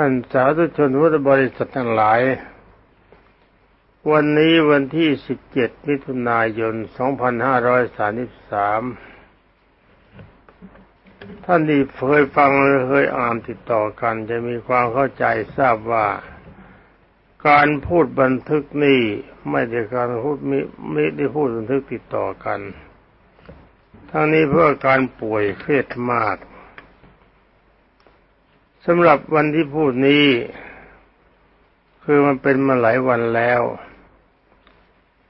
ท่านสาธุชนพุทธบริษัททั้งหลาย วันนี้วันที่ 17 มิถุนายน 2533 ท่านที่เคยฟังหรือเคยอ่านติดต่อกัน จะมีความเข้าใจทราบว่า การพูดบันทึกนี่ไม่ได้การพูดมิไม่ได้พูดบันทึกติดต่อกัน ทั้งนี้เพื่อการป่วยเครียดมาก สำหรับวันที่พูดนี้ คือมันเป็นมาหลายวันแล้ว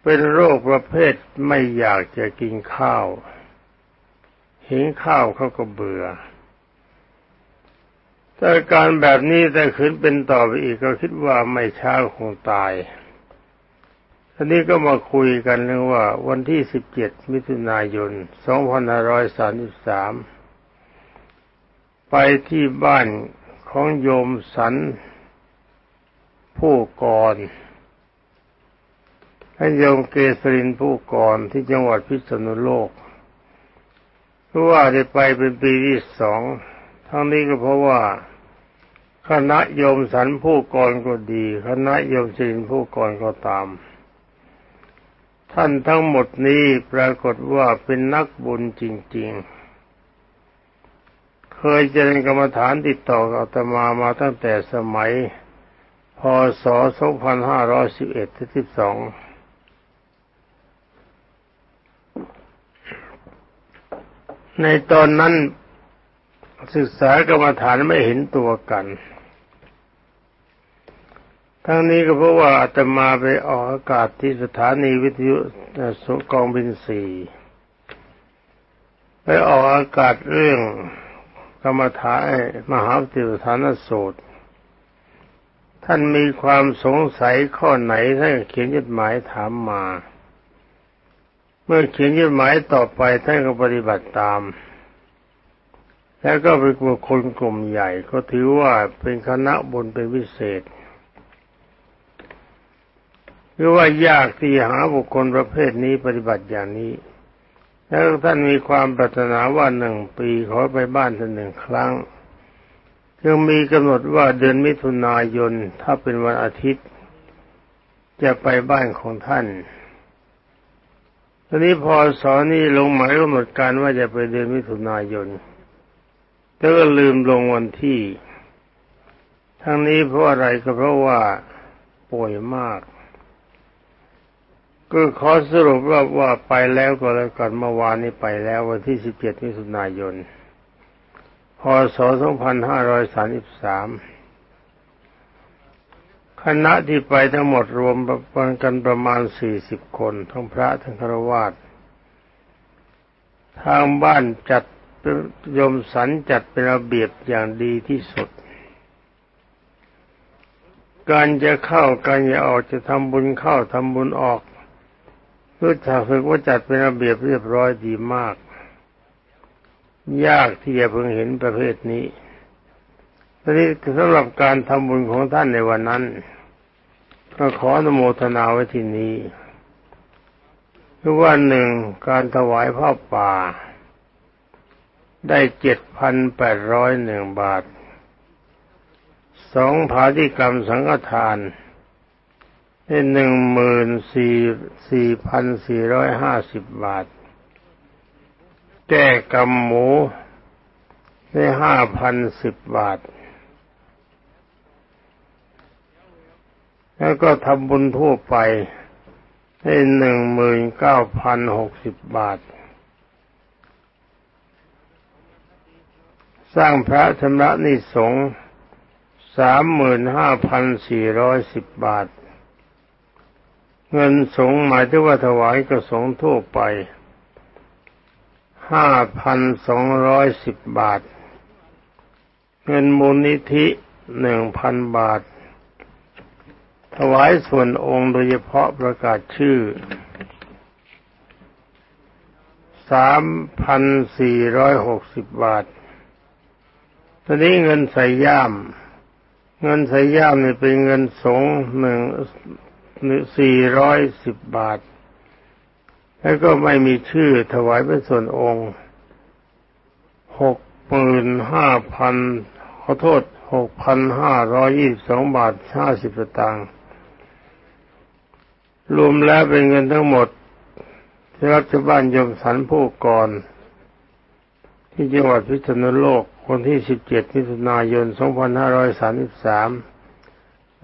เป็นโรคประเภทไม่อยากจะกินข้าวเห็นข้าวเขาก็เบื่อแต่การแบบนี้แต่ขืนเป็นต่อไปอีกก็คิดว่าไม่ช้าคงตายทีนี้ก็มาคุยกันเรื่องว่า วันที่ 17 มิถุนายน 2533 ไปที่บ้าน ของโยมสันผู้ก่อนให้โยมเกษรินผู้ก่อนที่จังหวัดพิษณุโลกเพราะว่าได้ไปเป็นปีที่สองทั้งนี้ก็เพราะว่าคณะโยมสันผู้ก่อนก็ดี คณะโยมสินผู้ก่อนก็ตาม ท่านทั้งหมดนี้ปรากฏว่าเป็นนักบุญจริง ๆ เคยเจริญกรรมฐานติดต่อกับอาตมามาตั้งแต่สมัยพศ 2511ถึง12 ในตอนนั้นศึกษากรรมฐานไม่เห็นตัวกัน ทั้งนี้ก็เพราะว่าอาตมาไปออกอากาศที่สถานีวิทยุสุกองบินสี่ไปออกอากาศเรื่อง กรรมฐานมหาปฏิปทานสูตร ท่านมีความสงสัยข้อไหนท่านเขียนจดหมายถามมา เมื่อเขียนจดหมายต่อไปท่านก็ปฏิบัติตาม แล้วก็เป็นบุคคลกลุ่มใหญ่ก็ถือว่าเป็นคณะบุญเป็นพิเศษคือว่ายากที่หาบุคคลประเภทนี้ปฏิบัติอย่างนี้ แล้วท่านมีความปรารถนาว่าหนึ่งปีขอไปบ้านท่านหนึ่งครั้งจึงมีกำหนดว่าเดือนมิถุนายนถ้าเป็นวันอาทิตย์ จะไปบ้านของท่านตอนนี้พอสอนนี่ลงหมายกำหนดการว่าจะไปเดือนมิถุนายนแล้วก็ลืมลงวันที่ ทั้งนี้เพราะอะไรก็เพราะว่าป่วยมาก ก็ขอสรุปว่าว่าไปแล้วก็แล้วกันเมื่อวานนี้ไปแล้ววันที่ 17มิถุนายน พศ 2533 คณะที่ไปทั้งหมดรวมกันประมาณ 40 คน ทั้งพระทั้งฆราวาสทางบ้านจัดยมสันจัดเป็นระเบียบอย่างดีที่สุด การจะเข้าการจะออกจะทำบุญเข้าทำบุญออก รู้จักฝึกว่าจัดเป็นระเบียบเรียบร้อยดีมาก ยากที่จะเพิ่งเห็นประเภทนี้ตอนนี้สำหรับการทำบุญของท่านในวันนั้น ก็ขออนุโมทนาไว้ที่นี้คือว่าหนึ่งการถวายผ้าป่า ได้เจ็ดพันแปดร้อยหนึ่งบาทสองผาธิกรรมสังฆทาน ได้หนึ่งหมื่นสี่สี่พันสี่ร้อยห้าสิบบาท แก้กำหมูได้ห้าพันสิบบาท แล้วก็ทำบุญทั่วไปได้หนึ่งหมื่นเก้าพันหกสิบบาท สร้างพระชำระนิสงฆ์สามหมื่นห้าพันสี่ร้อยสิบบาท เงินสงหมายถึงว่าถวายกระสงทั่วไปห้าพันสองร้อยสิบบาท เงินมูลนิธิหนึ่งพันบาท ถวายส่วนองค์โดยเฉพาะประกาศชื่อสามพันสี่ร้อยหกสิบบาท ตอนนี้เงินใส่ย่าม เงินใส่ย่ามนี่เป็นเงินสงหนึ่ง สี่ร้อยสิบบาท แล้วก็ไม่มีชื่อถวายเป็นส่วนองค์หกหมื่นห้าพันขอโทษหกพันห้าร้อยยี่สิบสองบาทห้าสิบตางค์รวมแล้วเป็นเงินทั้งหมดที่รับจากบ้านยมสันผู้ก่อนที่จังหวัดพิษณุโลกวันที่สิบเจ็ดมิถุนายนสองพัน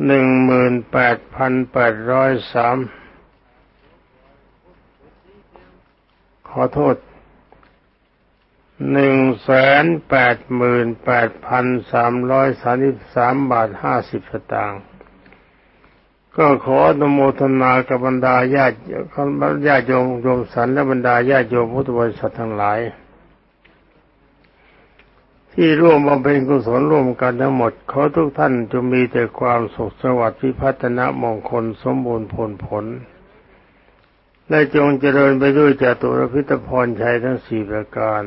หนึ่งหมื่นแปดพันแปดร้อยสามขอโทษหนึ่งแสนแปดหมื่นแปดพันสามร้อยสามสิบสามบาทห้าสิบสตางค์ก็ขออนุโมทนากับบรรดาญาติญาติโยมโยมสันและบรรดาญาติโยมพุทธบริษัททั้งหลาย ที่ร่วมบำเพ็ญกุศลร่วมกันทั้งหมด ขอทุกท่านจงมีแต่ความสุขสวัสดิ์พิพัฒนมงคลสมบูรณ์ผลผล และจงเจริญไปด้วยจตุรพิธพรชัยทั้งสี่ประการ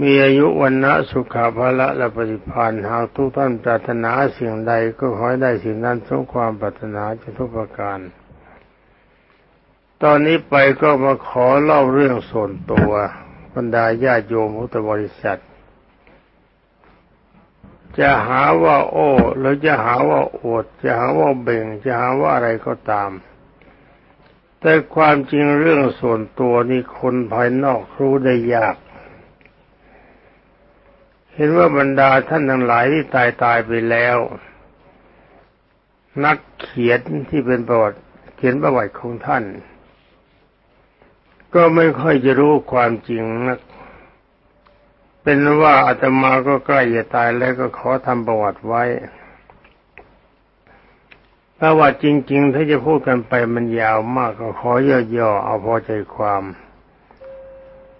มีอายุวันนะสุขภาละและปฏิพานหากทุกท่านปรารถนาสิ่งใดก็ขอให้ได้สิ่งนั้นสมความปรารถนาจะทุกประการ ตอนนี้ไปก็มาขอเล่าเรื่องส่วนตัวบรรดาญาโยมพุทธบริษัท จะหาว่าโอ้หรือจะหาว่าอวดจะหาว่าเบ่งจะหาว่าอะไรก็ตาม แต่ความจริงเรื่องส่วนตัวนี่คนภายนอกรู้ได้ยาก เห็นว่าบรรดาท่านทั้งหลายที่ตายตายไปแล้ว นักเขียนที่เป็นประวัติเขียนประวัติของท่าน ก็ไม่ค่อยจะรู้ความจริงนัก เป็นว่าอาตมาก็ใกล้จะตายแล้วก็ขอทำประวัติไว้ประวัติจริง ๆ ถ้าจะพูดกันไปมันยาวมากก็ขอย่อๆเอาพอใจความ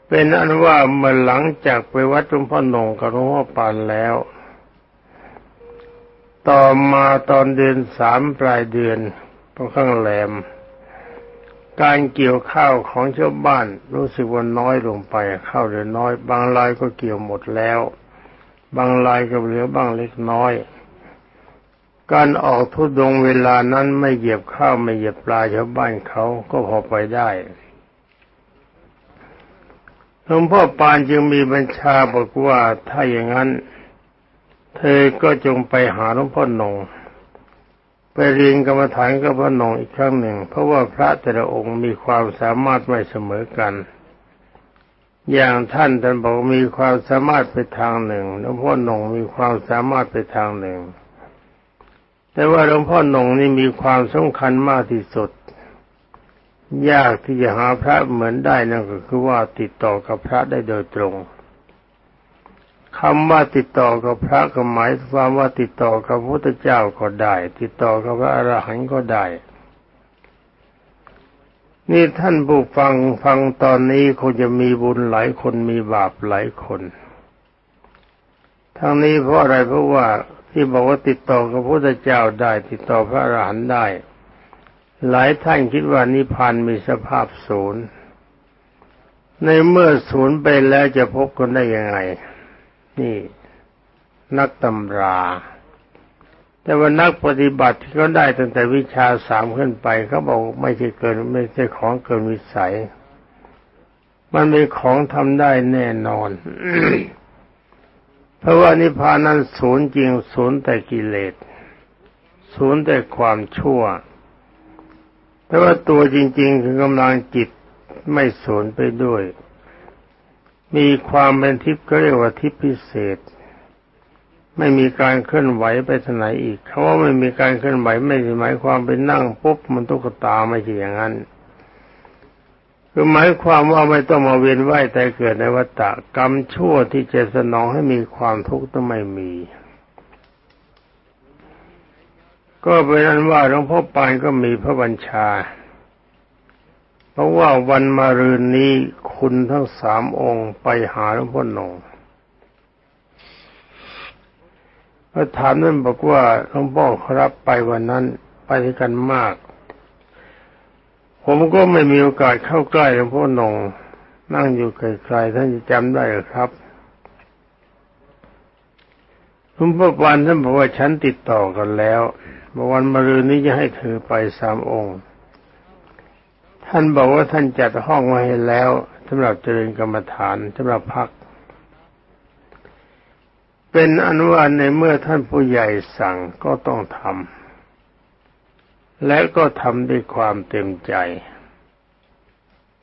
เป็นอันว่าเมื่อหลังจากไปวัดหลวงพ่อหนงกับหลวงพ่อปานแล้ว ต่อมาตอนเดือนสามปลายเดือนตรงข้างแหลม การเกี่ยวข้าวของชาวบ้านรู้สึกว่าน้อยลงไปข้าวเหลือน้อย บางรายก็เกี่ยวหมดแล้ว บางรายก็เหลือบ้างเล็กน้อย การออกทุดงเวลานั้นไม่เหยียบข้าวไม่เหยียบปลาชาวบ้านเขาก็พอไปได้หลวงพ่อปานจึงมีบัญชาบอกว่าถ้าอย่างนั้น เธอก็จงไปหาหลวงพ่อหนง ไปเรียนกรรมฐานกับพระหนงอีกครั้งหนึ่ง เพราะว่าพระแต่ละองค์มีความสามารถไม่เสมอกัน อย่างท่านท่านบอกมีความสามารถไปทางหนึ่งหลวงพ่อหนงมีความสามารถไปทางหนึ่ง แต่ว่าหลวงพ่อหนงนี่มีความสำคัญมากที่สุด ยากที่จะหาพระเหมือนได้นั่นก็คือว่าติดต่อกับพระได้โดยตรง คำว่าติดต่อกับพระก็หมายความว่าติดต่อกับพระพุทธเจ้าก็ได้ ติดต่อกับพระอรหันต์ก็ได้ นี่ท่านผู้ฟังฟังตอนนี้คงจะมีบุญหลายคนมีบาปหลายคนทั้งนี้เพราะอะไรเพราะว่าที่บอกว่าติดต่อกับพระพุทธเจ้าได้ ติดต่อพระอรหันต์ได้ หลายท่านคิดว่านิพพานมีสภาพศูนย์ในเมื่อศูนย์ไปแล้วจะพบกันได้ยังไง นี่นักตำรา แต่ว่านักปฏิบัติที่เขาได้ตั้งแต่วิชาสามขึ้นไปเขาบอกไม่ใช่เกินไม่ใช่ของเกินวิสัย มันเป็นของทำได้แน่นอน เพราะว่านิพพานนั้นศูนย์จริงศูนย์แต่กิเลสศูนย์แต่ความชั่ว แต่ว่าตัวจริง ๆ คือกำลังจิตไม่สูญไปด้วย มีความเป็นทิพย์ก็เรียกว่าทิพย์พิเศษ ไม่มีการเคลื่อนไหวไปทางไหนอีกเขาว่าไม่มีการเคลื่อนไหวไม่ใช่หมายความไปนั่งปุ๊บมันตุ๊กตาไม่ใช่อย่างนั้นคือหมายความว่าไม่ต้องมาเวียนว่ายแต่เกิดในวัฏฏะกรรมชั่วที่จะสนองให้มีความทุกข์ต้องไม่มี ก็เป็นนั้นว่าหลวงพ่อปานก็มีพระบัญชา ราะว่าวันมารืนนี้คุณทั้งสามองค์ไปหาหลวงพ่อหนงพระถามนั่นบอกว่าหลวงพ่อครับไปวันนั้นไปด้กันมาก ผมก็ไม่มีโอกาสเข้าใกล้หลวงพ่อหนงนั่งอยู่ไกลๆท่านจะจำได้หรือครับหลวงพ่อปานท่านบอกว่าฉันติดต่อกันแล้ววันมะรืนนี้จะให้เธอไปสามองค์ ท่านบอกว่าท่านจัดห้องไว้ให้แล้วสำหรับเจริญกรรมฐานสำหรับพัก เป็นอนุวันในเมื่อท่านผู้ใหญ่สั่งก็ต้องทำและก็ทำด้วยความเต็มใจ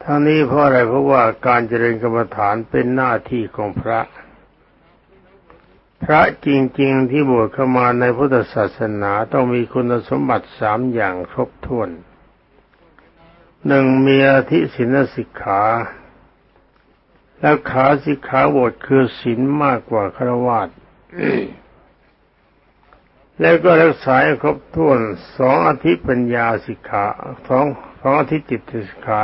ทั้งนี้เพราะอะไรเพราะว่าการเจริญกรรมฐานเป็นหน้าที่ของพระ พระจริงๆที่บวชเข้ามาในพุทธศาสนาต้องมีคุณสมบัติสามอย่างครบถ้วน หนึ่งมีอธิศินสิกขา แล้วขาสิกขาบทคือศีลมากกว่าครวาสแล้วก็รักษาครบถ้วนสองอธิปัญญาสิกขาสองสองอธิจิตสิกขา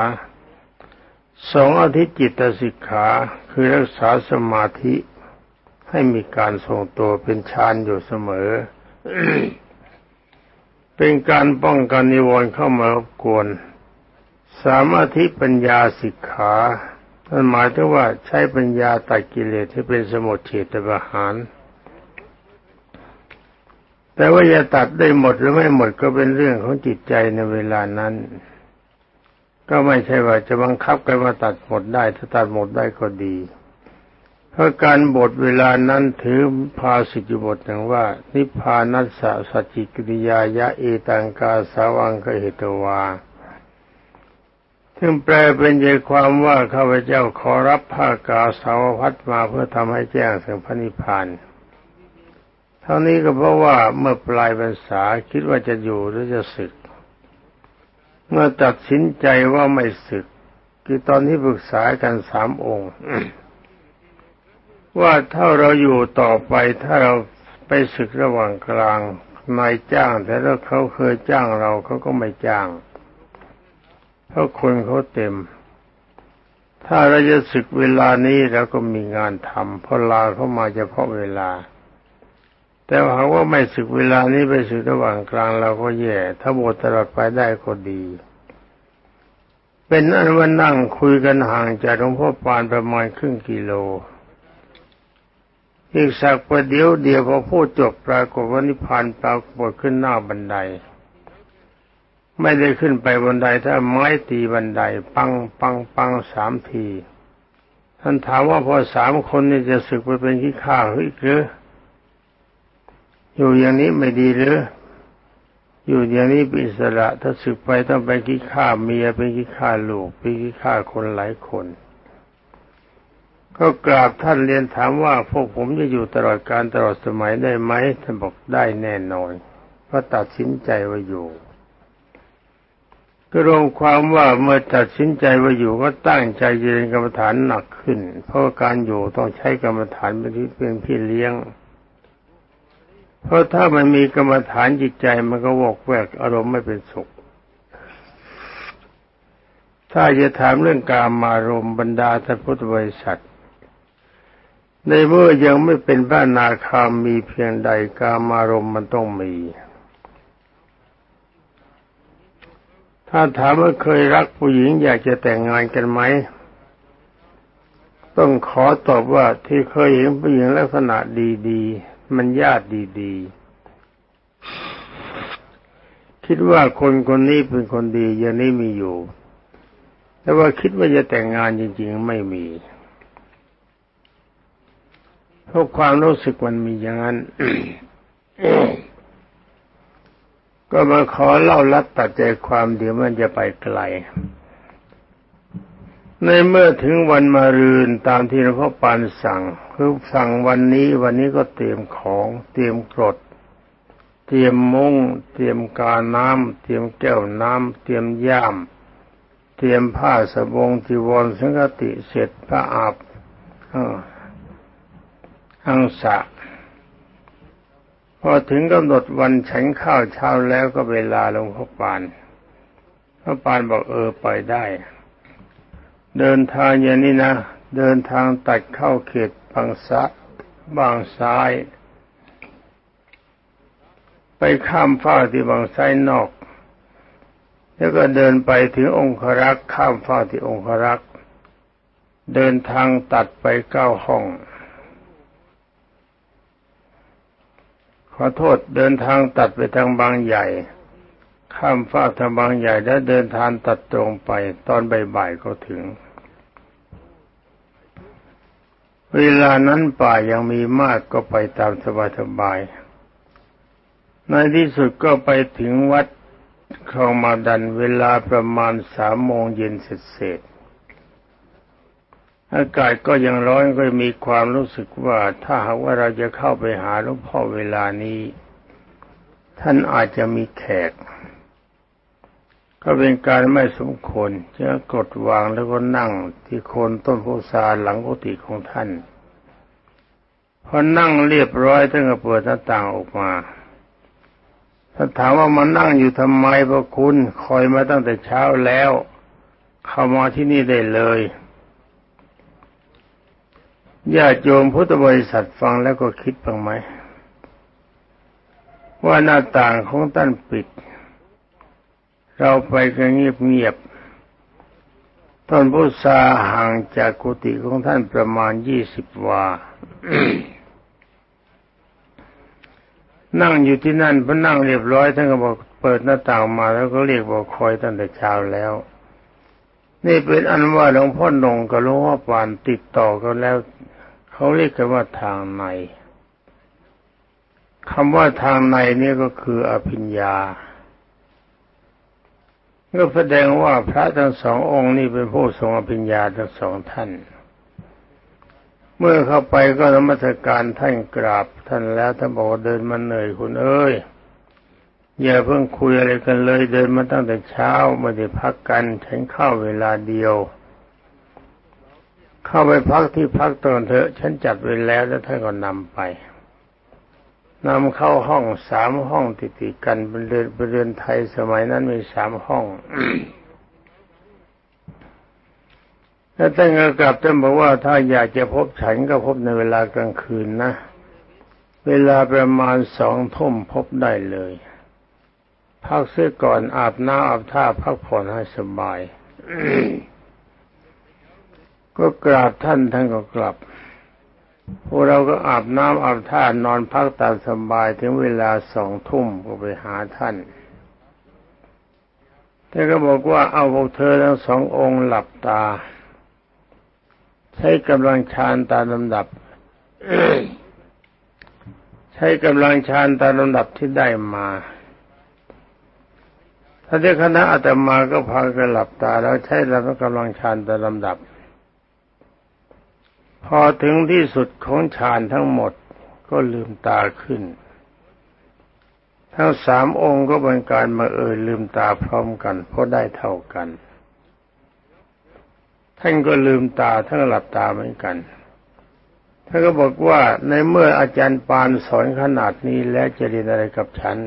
สองอธิจิตสิกขาคือรักษาสมาธิให้มีการทรงตัวเป็นฌานอยู่เสมอ เป็นการป้องกันนิวรณ์เข้ามารบกวน สามอธิปัญญาสิกขาท่านหมายถึงว่าใช้ปัญญาตัดกิเลสที่เป็นสมุทเฉตประหาร แต่ว่าจะตัดได้หมดหรือไม่หมดก็เป็นเรื่องของจิตใจในเวลานั้น ก็ไม่ใช่ว่าจะบังคับกันมาตัดหมดได้ ถ้าตัดหมดได้ก็ดี เพราะการบทเวลานั้นถือภาสิจุบทอย่างว่า นิพพานัสสะสัจจิกิริยายะเอตังกาสาวังกเหตวา ซึ่งแปลเป็นใจความว่าข้าพเจ้าขอรับผ้ากาสาวพัดมาเพื่อทำให้แจ้งถึงพระนิพพานเท่านี้ก็เพราะว่าเมื่อปลายพรรษาคิดว่าจะอยู่หรือจะศึก เมื่อตัดสินใจว่าไม่ศึก คือตอนที่ปรึกษากันสามองค์ ว่าถ้าเราอยู่ต่อไปถ้าเราไปศึกระหว่างกลางนายจ้างแต่ถ้าเขาเคยจ้างเราเขาก็ไม่จ้าง เพราะคนเขาเต็ม ถ้าเราจะศึกเวลานี้เราก็มีงานทำเพราะลาเข้ามาเฉพาะเวลา แต่หากว่าไม่ศึกเวลานี้ไปศึกระหว่างกลางเราก็แย่ ถ้าบวชตลอดไปได้ก็ดี เป็นอันว่านั่งคุยกันห่างจากหลวงพ่อปานประมาณครึ่งกิโลอีกสักประเดี๋ยวเดียวพอพูดจบปรากฏว่านิพพานปรากฏขึ้นหน้าบันได ไม่ได้ขึ้นไปบนไดถ้าไม้ตีบันได ปังปังปังสามที ท่านถามว่าพอสามคนนี่จะศึกไปเป็นขี้ข้าหรืออยู่อย่างนี้ไม่ดีหรืออยู่อย่างนี้เป็นอิสระถ้าสึกไปต้องไปขี้ข้าเมียไปขี้ข้าลูกไปขี้ข้าคนหลายคน ก็กราบท่านเรียนถามว่าพวกผมจะอยู่ตลอดการตลอดสมัยได้ไหมท่านบอกได้แน่นอนเพราะตัดสินใจว่าอยู่ ก็รวมความว่าเมื่อตัดสินใจว่าอยู่ก็ตั้งใจเรียนกรรมฐานหนักขึ้น เพราะการอยู่ต้องใช้กรรมฐานเป็นที่เป็นพี่เลี้ยง เพราะถ้ามันมีกรรมฐานจิตใจมันก็วอกแวกอารมณ์ไม่เป็นสุข ถ้าจะถามเรื่องการมารมบรรดาท่านพุทธบริษัทในเมื่อยังไม่เป็นพระนนาคามีเพียงใดการมารมมันต้องมี ถ้าถามว่าเคยรักผู้หญิงอยากจะแต่งงานกันไหม ต้องขอตอบว่าที่เคยเห็นผู้หญิงลักษณะดีๆ มันญาติดีๆ คิดว่าคนคนนี้เป็นคนดีอย่างนี้มีอยู่ แต่ว่าคิดว่าจะแต่งงานจริงๆไม่มีเพราะความรู้สึกมันมีอย่างนั้น ก็มาขอเล่าลัดตัดใจความเดี๋ยวมันจะไปไกล ในเมื่อถึงวันมารืนตามที่หลวงพ่อปานสั่ง คือสั่งวันนี้วันนี้ก็เตรียมของเตรียมกรดเตรียมมุ้งเตรียมกาน้ำเตรียมแก้วน้ำเตรียมย่ามเตรียมผ้าสบงจีวรสังกติเสร็จพระอาบอังสะ พอถึงกำหนดวันฉันข้าวเช้าแล้วก็เวลาลงพ่อปานพระปานบอกเออไปได้ เดินทางอย่างนี้นะ เดินทางตัดเข้าเขตบางซะบางซ้าย ไปข้ามฟ้าที่บางซ้ายนอก แล้วก็เดินไปถึงองครักษ์ข้ามฟ้าที่องครักษ์เดินทางตัดไปเก้าห้อง ข อโทษเดินทางตัดไปทางบางใหญ่ ข้ามฟ้าทางบางใหญ่แล้วเดินทางตัดตรงไป ตอนบ่ายๆก็ถึง เวลานั้นป่ายังมีมากก็ไปตามสบายๆในที่สุดก็ไปถึงวัดคลองมาดันเวลาประมาณสามโมงเย็นเสร็จ อากาศก็ยังร้อนก็มีความรู้สึกว่าถ้าหากว่าเราจะเข้าไปหาหลวงพ่อเวลานี้ ท่านอาจจะมีแขก ก็เป็นการไม่สมควรจะกดวางแล้วก็นั่งที่โคนต้นโพธิ์สาหลังกุฏิของท่านพอนั่งเรียบร้อยท่านก็เปิดหน้าต่างออกมาถ้าถามว่ามานั่งอยู่ทำไมพระคุณคอยมาตั้งแต่เช้าแล้ว เข้ามาที่นี่ได้เลย ญาติโยมพุทธบริษัทฟังแล้วก็คิดบ้างไหม ว่าหน้าต่างของท่านปิด เราไปกันเงียบๆต้นพุทราห่างจากกุฏิของท่านประมาณยี่สิบวา นั่งอยู่ที่นั่นพอนั่งเรียบร้อยท่านก็บอกเปิดหน้าต่างมาแล้วก็เรียกบอกคอยตั้งแต่เช้าแล้วนี่เป็นอันว่าหลวงพ่อหนงกับหลวงพ่อปานติดต่อกันแล้ว เขาเรียกกันว่าทางในคำว่าทางในนี่ก็คืออภิญญาก็แสดงว่าพระทั้งสององค์นี่เป็นผู้ทรงอภิญญาทั้งสองท่าน เมื่อเข้าไปก็นมัสการท่านกราบท่านแล้วท่านบอกเดินมาเหนื่อยคุณเอ้ยอย่าเพิ่งคุยอะไรกันเลยเดินมาตั้งแต่เช้าไม่ได้พักกันฉันเข้าเวลาเดียว เข้าไปพักที่พักตอนเถอะ ฉันจัดไว้แล้วแล้วท่านก็นำไปนำเข้าห้องสามห้องติดๆกันเป็นเรือนเป็นเรือนไทยสมัยนั้นมีสามห้อง แล้วท่านก็กลับท่านบอกว่าถ้าอยากจะพบฉันก็พบในเวลากลางคืนนะ เวลาประมาณสองทุ่มพบได้เลย พักเสื้อก่อนอาบน้ำอาบท่าพักผ่อนให้สบาย ก็กราบท่านท่านก็กลับพวกเราก็อาบน้ำอาบท่านอนพักตามสบายถึงเวลาสองทุ่มก็ไปหาท่านท่านก็บอกว่าเอาพวกเธอทั้งสององค์หลับตา ใช้กำลังฌานตามลำดับ ใช้กำลังฌานตามลำดับที่ได้มาถ้าที่คณะอาตมาก็พากันหลับตาแล้วใช้ลำกำลังฌานตามลำดับ พอถึงที่สุดของฌานทั้งหมดก็ลืมตาขึ้น ทั้งสามองค์ก็เป็นการมาเอ่ยลืมตาพร้อมกันเพราะได้เท่ากัน ท่านก็ลืมตาท่านหลับตาเหมือนกันท่านก็บอกว่าในเมื่ออาจารย์ปานสอนขนาดนี้แล้วจะเรียนอะไรกับฉัน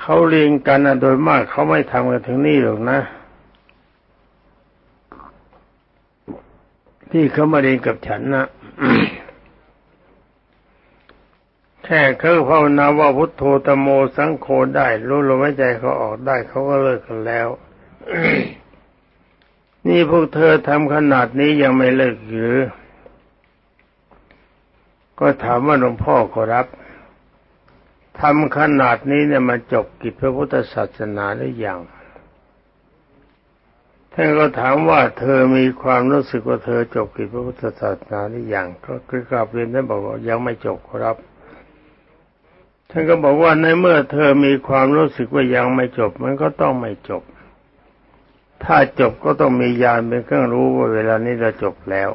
เขาเรียนกันโดยมากเขาไม่ทำกันถึงนี่หรอกนะ ที่เขามาเรียนกับฉันนะแค่เขาภาวนาว่าพุทโธตโมสังโฆได้ รู้ลมหายใจเขาออกได้เขาก็เลิกกันแล้ว นี่พวกเธอทำขนาดนี้ยังไม่เลิกหรือ ก็ถามว่าหลวงพ่อขอรับทำขนาดนี้เนี่ยมันจบกิจพระพุทธศาสนาหรือยัง ท่านก็ถามว่าเธอมีความรู้สึกว่าเธอจบกิจพระพุทธศาสนาหรือยังก็คือกลับเรียนท่านบอกว่ายังไม่จบครับท่านก็บอกว่าในเมื่อเธอมีความรู้สึกว่ายังไม่จบ มันก็ต้องไม่จบ ถ้าจบก็ต้องมียานเป็นเครื่องรู้ว่าเวลานี้เราจบแล้ว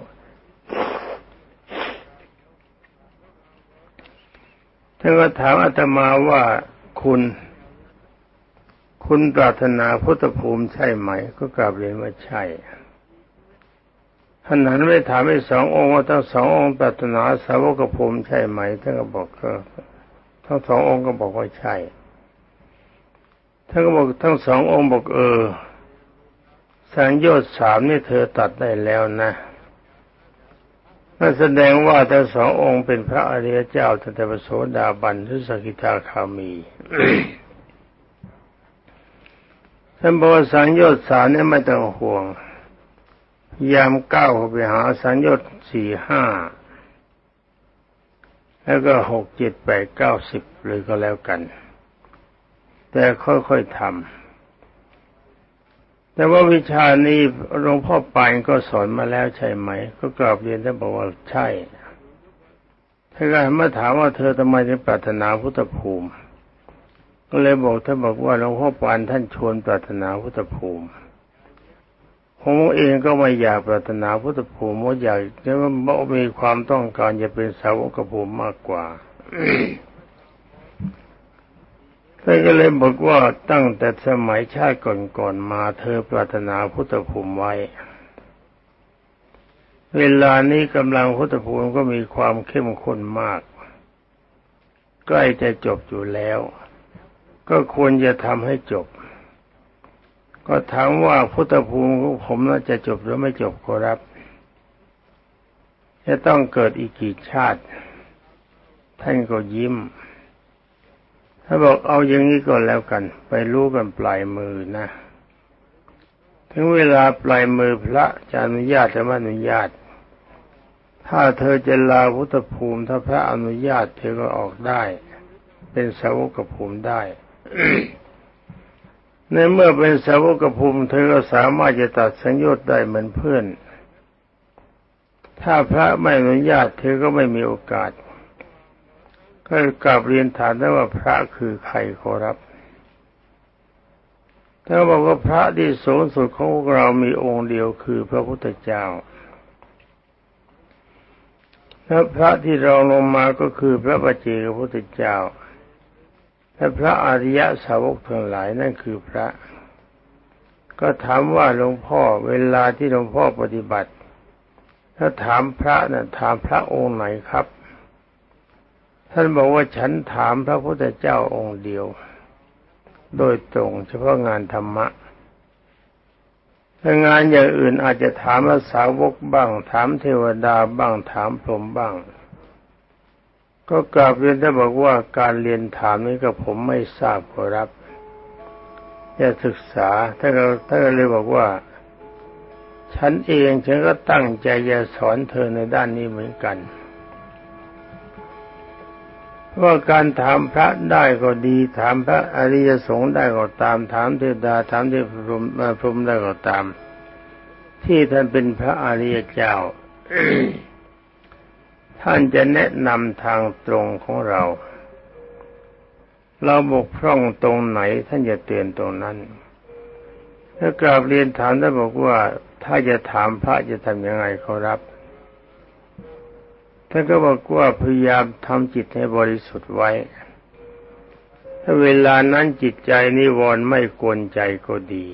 ท่านก็ถามอาตมาว่าคุณ คุณปรารถนาพุทธภูมิใช่ไหม ก็กลับเรียนว่าใช่ท่านนั้นไม่ถามให้สององค์ว่าทั้งสององค์ปรารถนาสาวกภูมิใช่ไหมท่านก็บอกก็ทั้งสององค์ก็บอกว่าใช่ท่านก็บอกทั้งสององค์บอกเออสังโยชน์สามนี่เธอตัดได้แล้วนะนั่นแสดงว่าทั้งสององค์เป็นพระอริยเจ้าตั้งแต่พระโสดาบันหรือสกิทาคามี ท่านบอกสังโยชน์สามนี่ยไม่ต้องห่วง ยามก้าไปหาสังโยชน์สี่ห้าแล้วก็หกเจ็ดแปดเก้าสิบเลยก็แล้วกัน แต่ค่อยๆทแต่ว่าวิชานี้หลวงพ่อปานก็สอนมาแล้วใช่ไหม ก็กราบเรียนท่านบอกว่าใช่ท่านก็มาถามว่าเธอทำไมถึงปรารถนาพุทธภูมิ ก็เลยบอกท่านบอกว่าหลวงพ่อปานท่านชวนปรารถนาพุทธภูมิผมเองก็ไม่อยากปรารถนาพุทธภูมิว่าอยากจะว่ามีความต้องการจะเป็นสาวกภูมิมากกว่าท่านก็เลยบอกว่าตั้งแต่สมัยชาติก่อนๆมาเธอปรารถนาพุทธภูมิไว้ เวลานี้กำลังพุทธภูมิก็มีความเข้มข้นมาก ใกล้จะจบอยู่แล้ว ก็ควรจะทำให้จบ ก็ถามว่าพุทธภูมิของผมน่าจะจบหรือไม่จบขอรับ จะต้องเกิดอีกกี่ชาติ ท่านก็ยิ้มถ้าบอกเอาอย่างนี้ก่อนแล้วกัน ไปรู้กันปลายมือนะ ถึงเวลาปลายมือพระจะอนุญาตหรือไม่อนุญาต ถ้าเธอจะลาพุทธภูมิ ถ้าพระอนุญาตเธอก็ออกได้ เป็นสาวกภูมิได้ ในเมื่อเป็นสาวกภูมิเธอก็สามารถจะตัดสังโยชน์ได้เหมือนเพื่อน ถ้าพระไม่อนุญาตเธอก็ไม่มีโอกาส ก็กลับเรียนถามได้ว่าพระคือใครขอรับถ้าบอกว่าพระที่สูงสุดของเรามีองค์เดียวคือพระพุทธเจ้า และพระที่รองลงมาก็คือพระบัจเจกพุทธเจ้า และพระอริยสาวกทั้งหลายนั่นคือพระ ก็ถามว่าหลวงพ่อเวลาที่หลวงพ่อปฏิบัติ ถ้าถามพระนะ่ะถามพระองค์ไหนครับ ท่านบอกว่าฉันถามพระพุทธเจ้าองค์เดียว โดยตรงเฉพาะงานธรรมะถ้างานอย่างอื่นอาจจะถามภาษาวกบ้าง ถามเทวดาบ้างถามพรหมบ้าง ก็กราบเรียนท่านบอกว่าการเรียนถามนี้กับผมไม่ทราบขอรับจะศึกษาท่านก็ท่านก็เลยบอกว่า ฉันเองฉันก็ตั้งใจจะสอนเธอในด้านนี้เหมือนกันว่าการถามพระได้ก็ดี ถามพระอริยสงฆ์ได้ก็ตาม ถามเทวดาถามเทพพรหมพรหมได้ก็ตาม ที่ท่านเป็นพระอริยเจ้า ท่านจะแนะนำทางตรงของเรา เราบกพร่องตรงไหน ท่านจะเตือนตรงนั้นถ้ากราบเรียนถามท่านบอกว่าถ้าจะถามพระจะทำยังไงเขารับท่านก็บอกว่าพยายามทำจิตให้บริสุทธิ์ไว้ ถ้าเวลานั้นจิตใจนิวรณ์ไม่กวนใจก็ดี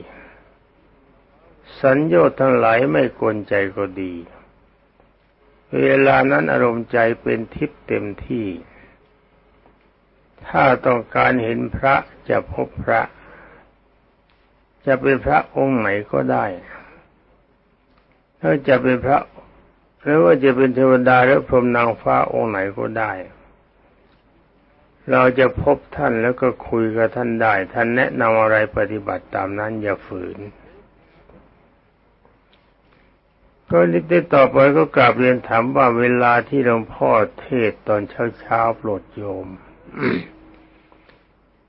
สัญญาทั้งหลายไม่กวนใจก็ดี เวลานั้นอารมณ์ใจเป็นทิพย์เต็มที่ ถ้าต้องการเห็นพระจะพบพระ จะเป็นพระองค์ไหนก็ได้ถ้าจะเป็นพระหรือว่าจะเป็นเทวดาหรือพรหมนางฟ้าองค์ไหนก็ได้ เราจะพบท่านแล้วก็คุยกับท่านได้ ท่านแนะนำอะไรปฏิบัติตามนั้นอย่าฝืน ก็นิดต่อไปก็กราบเรียนถามว่าเวลาที่หลวงพ่อเทศตอนเช้าๆโปรดโยม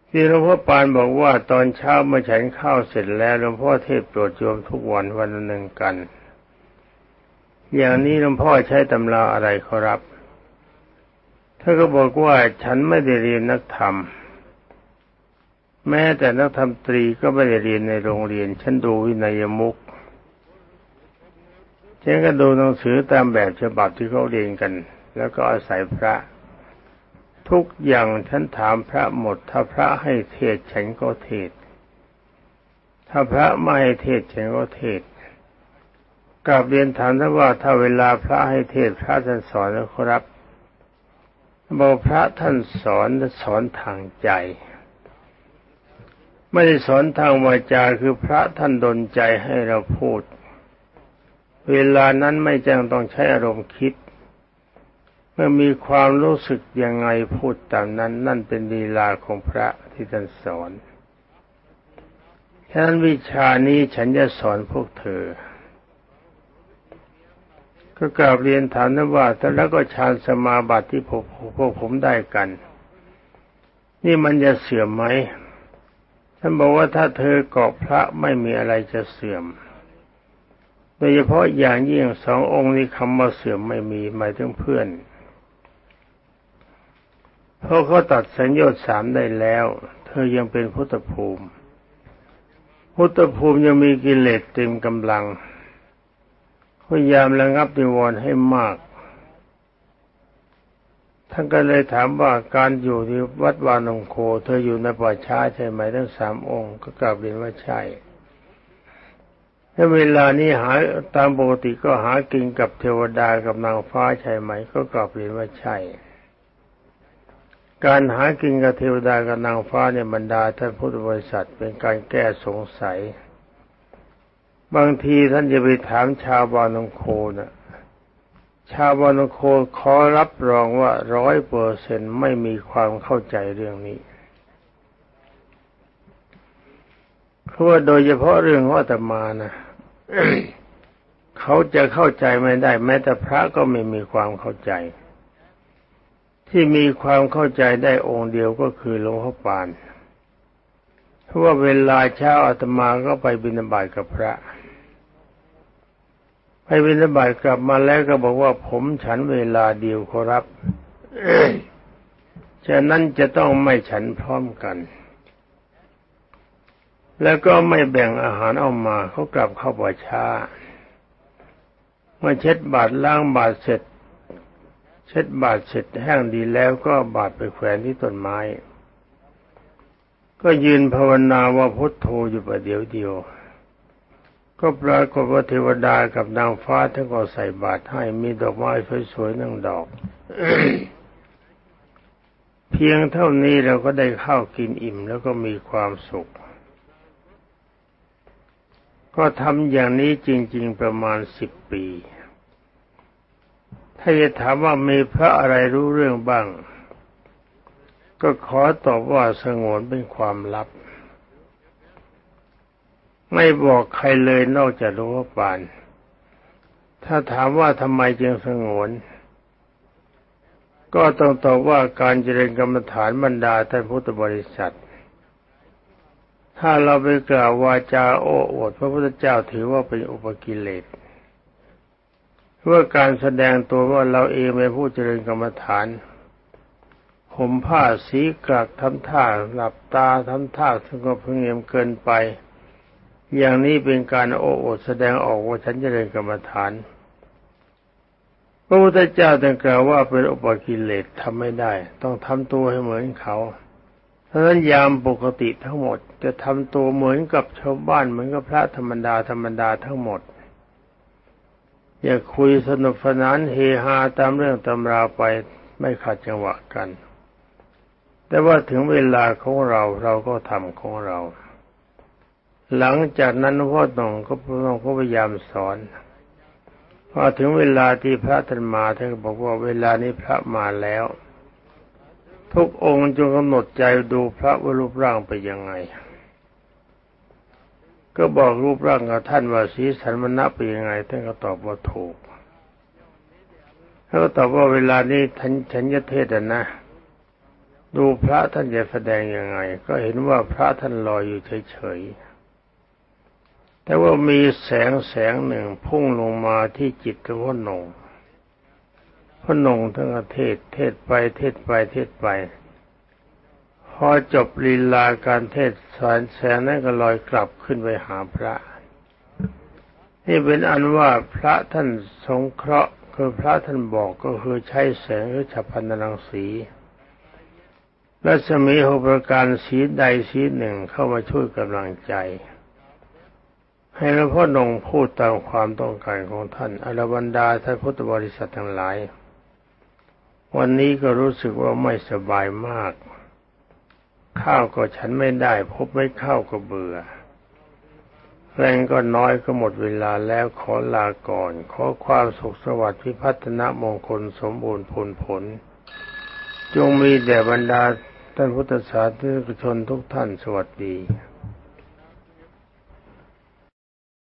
ที่หลวงพ่อปานบอกว่าตอนเช้าเมื่อฉันข้าวเสร็จแล้วหลวงพ่อเทศโปรดโยมทุกวันวันหนึ่งกัน อย่างนี้หลวงพ่อใช้ตำราอะไรขอรับท่านก็บอกว่าฉันไม่ได้เรียนนักธรรม แม้แต่นักธรรมตรีก็ไม่ได้เรียนในโรงเรียน ฉันดูวินัยมุก ฉันก็ดูหนังสือตามแบบฉบับที่เขาเรียนกัน แล้วก็อาศัยพระ ทุกอย่างฉันถามพระหมด ถ้าพระให้เทศฉันก็เทศ ถ้าพระไม่ให้เทศฉันก็เทศกลับเรียนถามท่านว่าถ้าเวลาพระให้เทศพระท่านสอนแล้วครับบอกพระท่านสอนสอนทางใจ ไม่ได้สอนทางวาจาคือพระท่านดลใจให้เราพูด เวลานั้นไม่จำต้องใช้อารมณ์คิด เมื่อมีความรู้สึกยังไงพูดตามนั้น นั่นเป็นลีลาของพระที่ท่านสอนฉะนั้นวิชานี้ฉันจะสอนพวกเธอ ก็กราบเรียนถามนะว่าแต่แล้วก็ฌานสมาบัติที่พวกพวกผมได้กัน นี่มันจะเสื่อมไหมท่านบอกว่าถ้าเธอเกาะพระไม่มีอะไรจะเสื่อม ดยเฉพาะอย่างยิ่งสององค์นี้คำว่าเสื่อมไม่มีหมายถึงเพื่อน เพราะเขาตัดสัญญาสามได้แล้ว เธอยังเป็นพุทธภูมิ พุทธภูมิยังมีกิเลสเต็มกำลัง พยายามระงับนิวรณ์ให้มาก ท่านก็เลยถามว่าการอยู่ที่วัดวานงโค เธออยู่ในป่าช้าใช่ไหมทั้งสามองค์ ก็กลับเรียนว่าใช่ ถ้าเวลานี้หาตามปกติก็หากินกับเทวดากับนางฟ้าใช่ไหม ก็กลับเรียนว่าใช่ การหากินกับเทวดากับนางฟ้าเนี่ยบรรดาท่านพุทธบริษัทเป็นการแก้สงสัย บางทีท่านจะไปถามชาวบานงโคนะ่ะชาวบานโคขอรับรองว่าร้อยเปอร์เซ็นไม่มีความเข้าใจเรื่องนี้ เพราะว่าโดยเฉพาะเรื่องของอาตมานะเขาจะเข้าใจไม่ได้ แม้แต่พระก็ไม่มีความเข้าใจ ที่มีความเข้าใจได้องค์เดียวก็คือหลวงพ่อปานเพราะว่าเวลาเช้าอาตมาก็ไปบิณฑบาตกับพระ ไปบิณฑบาตกลับมาแล้วก็บอกว่าผมฉันเวลาเดียวขอรับฉะนั้นจะต้องไม่ฉันพร้อมกัน แล้วก็ไม่แบ่งอาหารเอามาเขากลับเข้าป่าช้าเมื่อเช็ดบาดล้างบาดเสร็จ เช็ดบาดเสร็จแห้งดีแล้วก็บาดไปแขวนที่ต้นไม้ ก็ยืนภาวนาว่าพุทโธอยู่ประเดี๋ยวเดียว ก็ปรากฏว่าเทวดากับนางฟ้าทั้งก็ใส่บาตรให้มีดอกไม้สวยๆนั่งดอกเพียงเท่านี้เราก็ได้ข้าวกินอิ่มแล้วก็มีความสุข ก็ทำอย่างนี้จริง ๆ ประมาณสิบปี ถ้าจะถามว่ามีพระอะไรรู้เรื่องบ้าง ก็ขอตอบว่าสงวนเป็นความลับ ไม่บอกใครเลยนอกจากหลวงพ่อปาน ถ้าถามว่าทำไมจึงสงวน ก็ต้องตอบว่าการเจริญกรรมฐานบรรดาท่านพุทธบริษัท ถ้าเราไปกล่าววาจาโอ้อวดพระพุทธเจ้าถือว่าเป็นอุปกิเลสเพื่อการแสดงตัวว่าเราเองเป็นผู้เจริญกรรมฐานห่มผ้าสีกรักทำท่าหลับตาทำท่าสงบเงียบเกินไป อย่างนี้เป็นการโอ้อวดแสดงออกว่าฉันเจรียนกรรมฐาน พระพุทธเจ้าตรัสกล่าวว่าเป็นอุปกิเลสทำไม่ได้ ต้องทำตัวให้เหมือนเขา เพราะนั้นยามปกติทั้งหมด จะทำตัวเหมือนกับชาวบ้านเหมือนกับพระธรรมดาธรรมดาทั้งหมด อย่าคุยสนุกสนานเฮฮาตามเรื่องตำราไปไม่ขัดจังหวะกัน แต่ว่าถึงเวลาของเราเราก็ทำของเรา หลังจากนั้นพ่อตองก็พระองก็พยายามสอนพอถึงเวลาที่พระท่านมาท่านก็บอกว่าเวลานี้พระมาแล้ว ทุกองค์จงกำหนดใจดูพระว่ารูปร่างไปยังไง ก็บอกรูปร่างกับท่านว่าสีสันมันนับไปยังไง ท่านก็ตอบว่าถูกแล้วก็ตอบว่าเวลานี้ท่านฉันจะเทศนะ ดูพระท่านจะแสดงยังไง ก็เห็นว่าพระท่านลอยอยู่เฉยๆแต่ว่ามีแสงแสงหนึ่งพุ่งลงมาที่จิตของพ่อหนง พ่อหนงทั้งเทศเทศไปเทศไปเทศไป พอจบลีลาการเทศสารแสงนั้นก็ลอยกลับขึ้นไปหาพระ นี่เป็นอันว่าพระท่านสงเคราะห์คือพระท่านบอกก็คือใช้แสงหรือฉับพันนังสีและสมีหกประการสีใดสีหนึ่งเข้ามาช่วยกำลังใจ ให้หลวงพ่อนงพูดตามความต้องการของท่านอรบรรดาท่านพุทธบริษัททั้งหลาย วันนี้ก็รู้สึกว่าไม่สบายมาก ข้าวก็ฉันไม่ได้ พบไม่ข้าวก็เบื่อ แรงก็น้อยก็หมดเวลาแล้วขอลาก่อน ขอความสุขสวัสดิ์พิพัฒนมงคลสมบูรณ์ผลผล จงมีแด่บรรดาท่านพุทธศาสนิกชนทุกท่านสวัสดี